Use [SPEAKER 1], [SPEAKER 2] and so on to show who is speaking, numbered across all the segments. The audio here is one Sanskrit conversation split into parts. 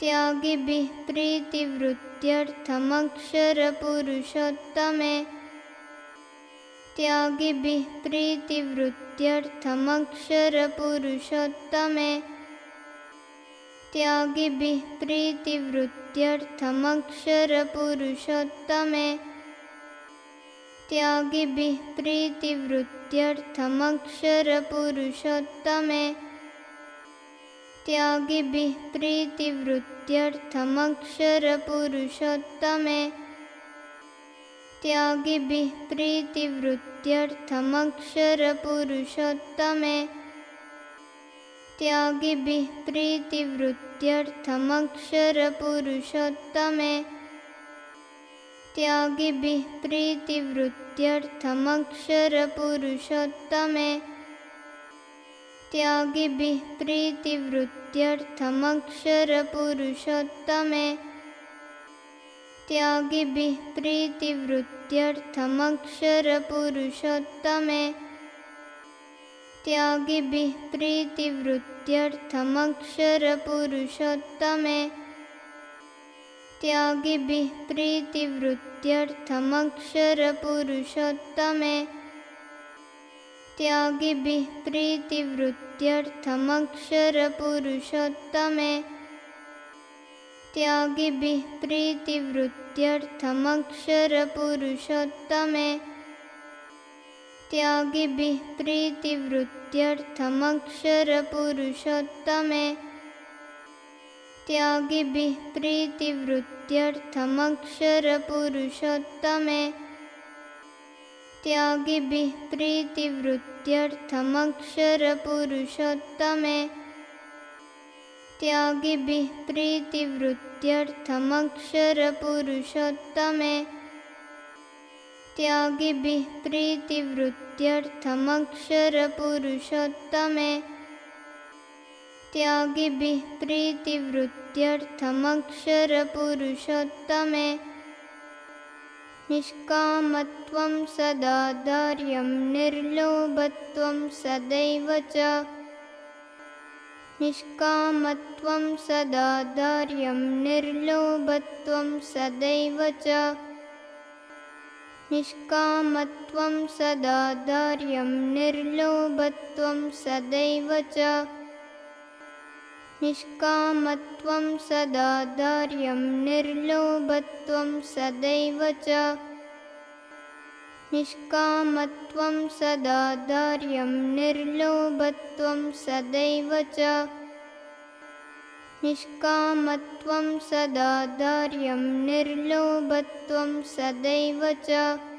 [SPEAKER 1] त्यागिभिः प्रीतिवृत्त्यर्थमक्षरपुरुषोत्तमे त्यागिभिः प्रीतिवृत्त्यर्थमक्षरपुरुषोत्तमे त्यागिभिः प्रीतिवृत्त्यर्थमक्षरपुरुषोत्तमे त्यागिभिः प्रीतिवृत्त्यर्थमक्षरपुरुषोत्तमे त्यागिभिः प्रीतिवृत्त्यर्थमक्षरपुरुषोत्तमे त्यागिभिः प्रीतिवृत्त्यर्थमक्षरपुरुषोत्तमे त्यागिभिः प्रीतिवृत्त्यर्थमक्षरपुरुषोत्तमे त्यागिभिः प्रीतिवृत्त्यर्थमक्षरपुरुषोत्तमे त्यागिभिः प्रीतिवृत्त्यर्थमक्षरपुरुषोत्तमे त्यागिभिः प्रीतिवृत्त्यर्थमक्षरपुरुषोत्तमे त्यागिभिः प्रीतिवृत्त्यर्थमक्षरपुरुषोत्तमे त्यागिभिः प्रीतिवृत्त्यर्थमक्षरपुरुषोत्तमे त्यागिभिः प्रीतिवृत्त्यर्थमक्षरपुरुषोत्तमे त्यागिभिः प्रीतिवृत्त्यर्थमक्षरपुरुषोत्तमे त्यागिभिः प्रीतिवृत्त्यर्थमक्षरपुरुषोत्तमे त्यागिभिः प्रीतिवृत्त्यर्थमक्षरपुरुषोत्तमे त्यागिभिः प्रीतिवृत्त्यर्थमक्षरपुरुषोत्तमे त्यागिभिः प्रीतिवृत्त्यर्थमक्षरपुरुषोत्तमे त्यागिभिः प्रीतिवृत्त्यर्थमक्षरपुरुषोत्तमे त्यागिभिः प्रीतिवृत्त्यर्थमक्षरपुरुषोत्तमे निष्कामत्वं सदा दार्यं निर्लोभत्वं सदैव च। निष्कामत्वं सदा दार्यं निर्लोभत्वं सदैव च। निष्कामत्वं सदा दार्यं निर्लोभत्वं सदैव च निष्कामत्वं सदा दार्यं निर्लोभत्वं सदैव च। निष्कामत्वं सदा दार्यं निर्लोभत्वं सदैव च। निष्कामत्वं सदा दार्यं निर्लोभत्वं सदैव च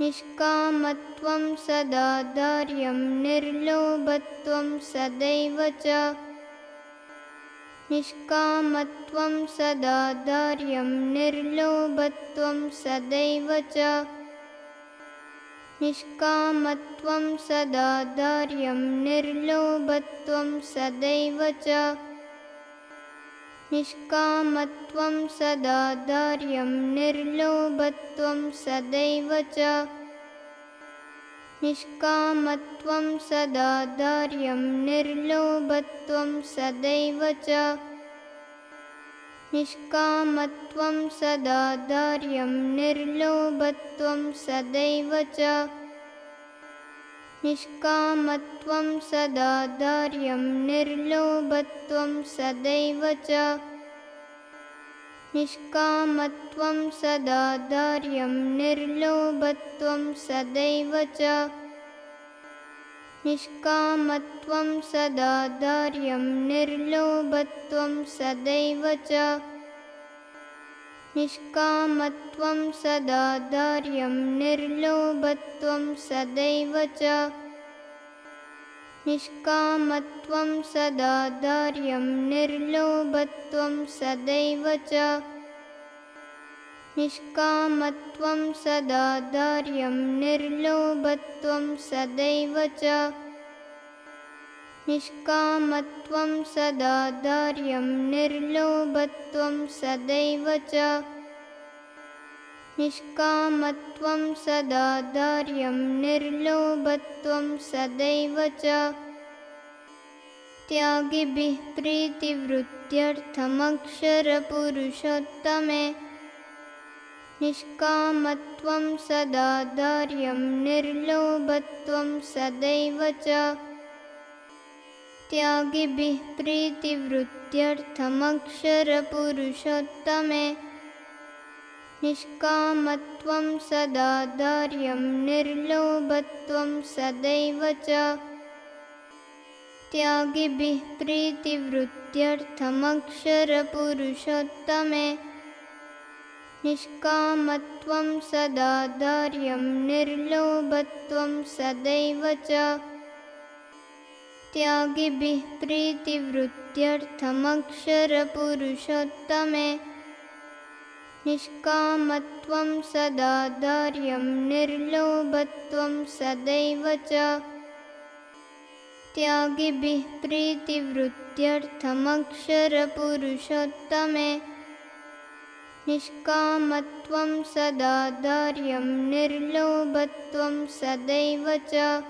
[SPEAKER 1] निष्कामत्वं सदा दार्यं निर्लोभत्वं सदैव च। निष्कामत्वं सदा दार्यं निर्लोभत्वं सदैव च। निष्कामत्वं सदा दार्यं निर्लोभत्वं सदैव च निष्कामत्वं सदा दार्यं निर्लोभत्वं सदैव च। निष्कामत्वं सदा दार्यं निर्लोभत्वं सदैव च। निष्कामत्वं सदा दार्यं निर्लोभत्वं सदैव च निष्कामत्वं सदा दार्यं निर्लोभत्वं सदैव च। निष्कामत्वं सदा दार्यं निर्लोभत्वं सदैव च। निष्कामत्वं सदा दार्यं निर्लोभत्वं सदैव च निष्कामत्वं सदा दार्यं निर्लोभत्वं सदैव च। निष्कामत्वं सदा दार्यं निर्लोभत्वं सदैव च। निष्कामत्वं सदा दार्यं निर्लोभत्वं सदैव च निष्कामत्वं सदा सदैव च। निष्कामत्वं सदा दार्यं निर्लोभत्वं सदैव च। त्यागिभिः प्रीतिवृत्त्यर्थमक्षरपुरुषोत्तमे निष्कामत्वं सदा दार्यं निर्लोभत्वं सदैव च त्यागिभिः प्रीतिवृत्त्यर्थमक्षरपुरुषोत्तमे निष्कामत्वं सदा दार्यं निर्लोभत्वं सदैव च त्यागिभिः प्रीतिवृत्त्यर्थमक्षरपुरुषोत्तमे निष्कामत्वं सदा दार्यं निर्लोभत्वं सदैव च त्यागिभिः प्रीतिवृत्त्यर्थमक्षरपुरुषोत्तमे। निष्कामत्वं सदा दार्यं निर्लोभत्वं सदैव च। त्यागिभिः प्रीतिवृत्त्यर्थमक्षरपुरुषोत्तमे। निष्कामत्वं सदा दार्यं निर्लोभत्वं सदैव च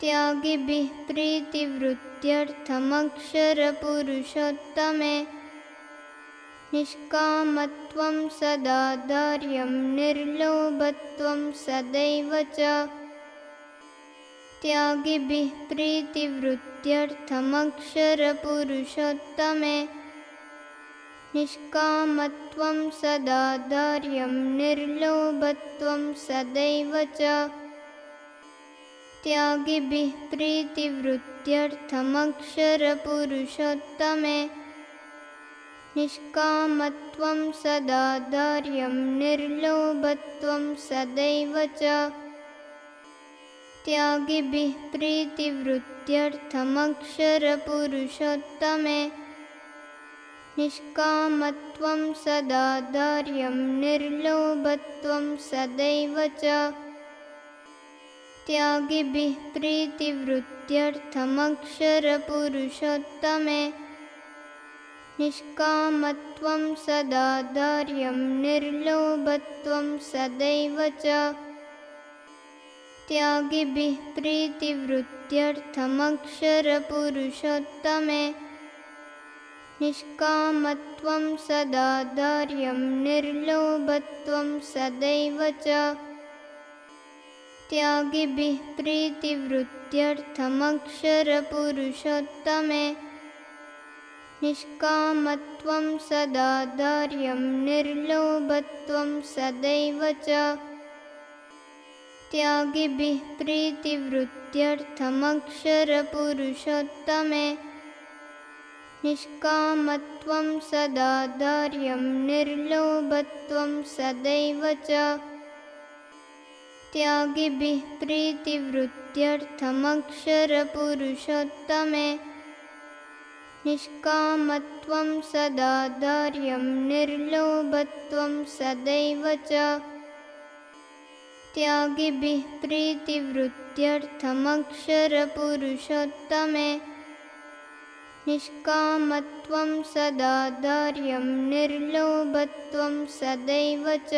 [SPEAKER 1] त्यागिभिः प्रीतिवृत्त्यर्थमक्षरपुरुषोत्तमे निष्कामत्वं सदा दार्यं निर्लोभत्वं सदैव च। त्यागिभिः प्रीतिवृत्त्यर्थमक्षरपुरुषोत्तमे निष्कामत्वं सदा दार्यं निर्लोभत्वं सदैव च त्यागिभिः प्रीतिवृत्त्यर्थमक्षरपुरुषोत्तमे निष्कामत्वं सदा दार्यं निर्लोभत्वं सदैव च त्यागिभिः प्रीतिवृत्त्यर्थमक्षरपुरुषोत्तमे निष्कामत्वं सदा दार्यं निर्लोभत्वं सदैव च त्यागिभिः प्रीतिवृत्त्यर्थमक्षरपुरुषोत्तमे निष्कामत्वं सदा दार्यं निर्लोभत्वं सदैव च। त्यागिभिः प्रीतिवृत्त्यर्थमक्षरपुरुषोत्तमे निष्कामत्वं सदा दार्यं निर्लोभत्वं सदैव च त्यागिभिः प्रीतिवृत्त्यर्थमक्षरपुरुषोत्तमे निष्कामत्वं सदा दार्यं निर्लोभत्वं सदैव च। त्यागिभिः प्रीतिवृत्त्यर्थमक्षरपुरुषोत्तमे निष्कामत्वं सदा दार्यं निर्लोभत्वं सदैव च त्यागिभिः प्रीतिवृत्त्यर्थमक्षरपुरुषोत्तमे निष्कामत्वं सदा दार्यं निर्लोभत्वं सदैव च। त्यागिभिः प्रीतिवृत्त्यर्थमक्षरपुरुषोत्तमे निष्कामत्वं सदा दार्यं निर्लोभत्वं सदैव च